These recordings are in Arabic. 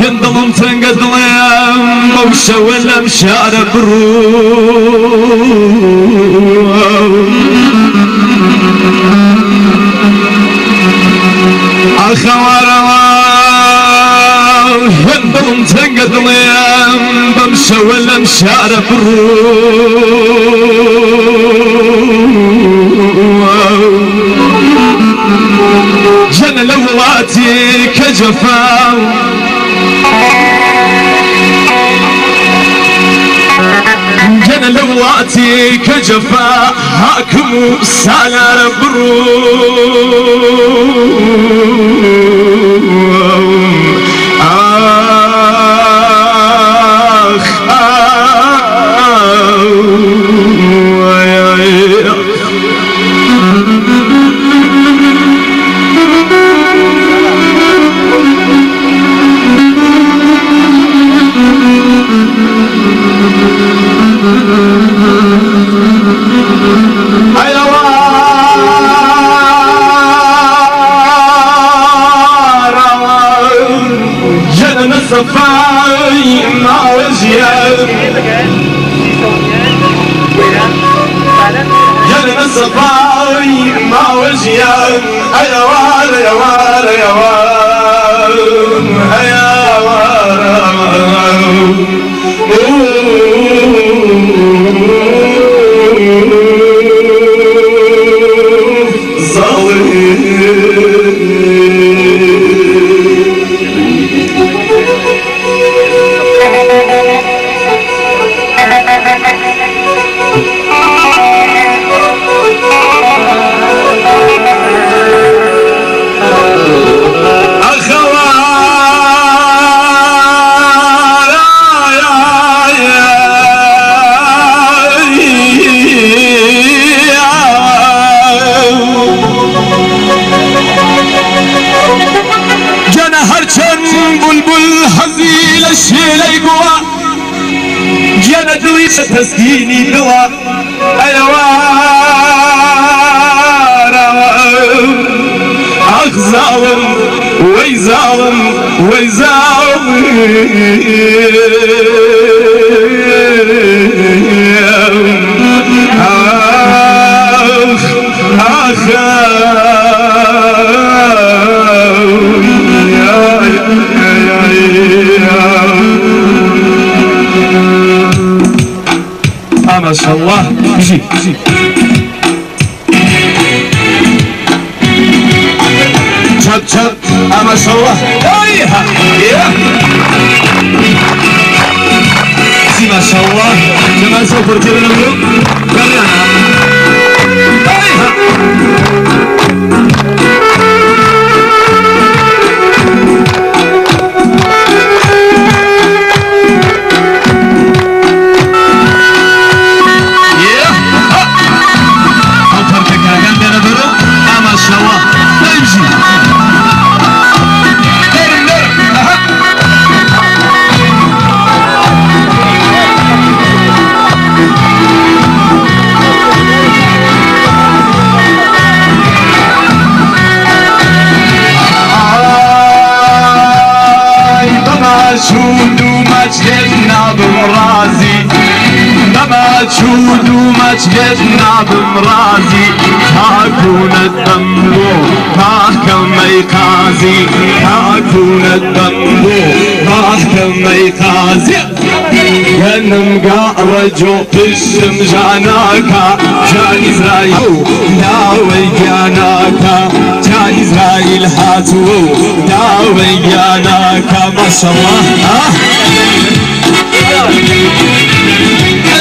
هندلم تنقد ليم موشى ولا مشار برو. أخوار هندلم تنقد ليم ولا مشار جن لولاتي كجفاو جن لولاتي كجفا. هاكم سالار برو وجيان يا وار يا وار يا اخ ظالم وي ظالم وي ظالم اخ اخ يا يا يا آه ما شاء الله يجي آه ما شاء الله ايها يا زي ما شاء Şudu maçlet nadım razi Takun الدمو تحكم ميقازي. تكون الدمو تحكم ميقازي. ينم قارجو تشم جاناكا. جان إسرائيل داوي جاناكا. جان إسرائيل هاتو داوي جاناكا. ما شاء الله.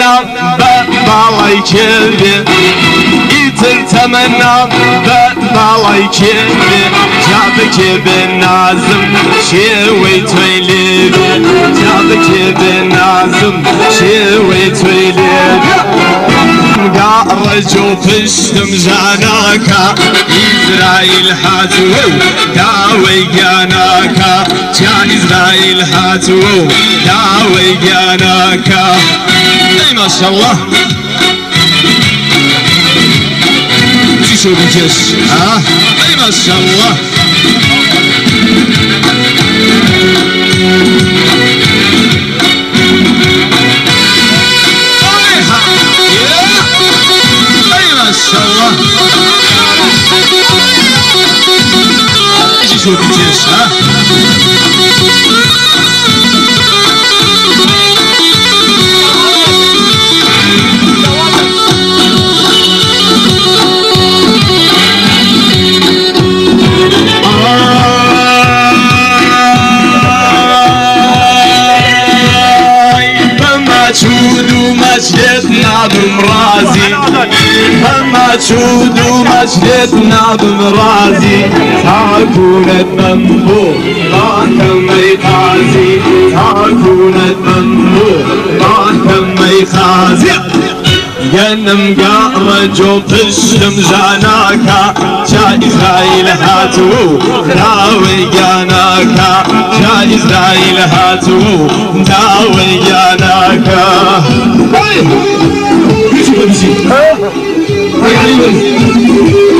ها تمنى بالي كلبي يتر تمنى بالي كلبي جابك بالنازم شوي تويلي جابك بالنازم شوي تويلي رجو فشتم زاناكا إسرائيل حاتو داوي جاناكا جا إسرائيل حاتو داوي جاناكا أي ما شاء الله شو بيجيش ها أي ما شاء الله Интересно, а? Ай, да на чуду мачет надо мрази. ها مشهود ومجدنا بمرازي مشهود ومجدنا بمرازي تاكونت منبو راكم ميخازي تاكونت منبو راكم ميخازي ينم قارجو تشم زاناكا جا إسرائيل هاتو. داوي جاناكا جا إسرائيل هاتو. داوي جاناكا 我的心我的歌声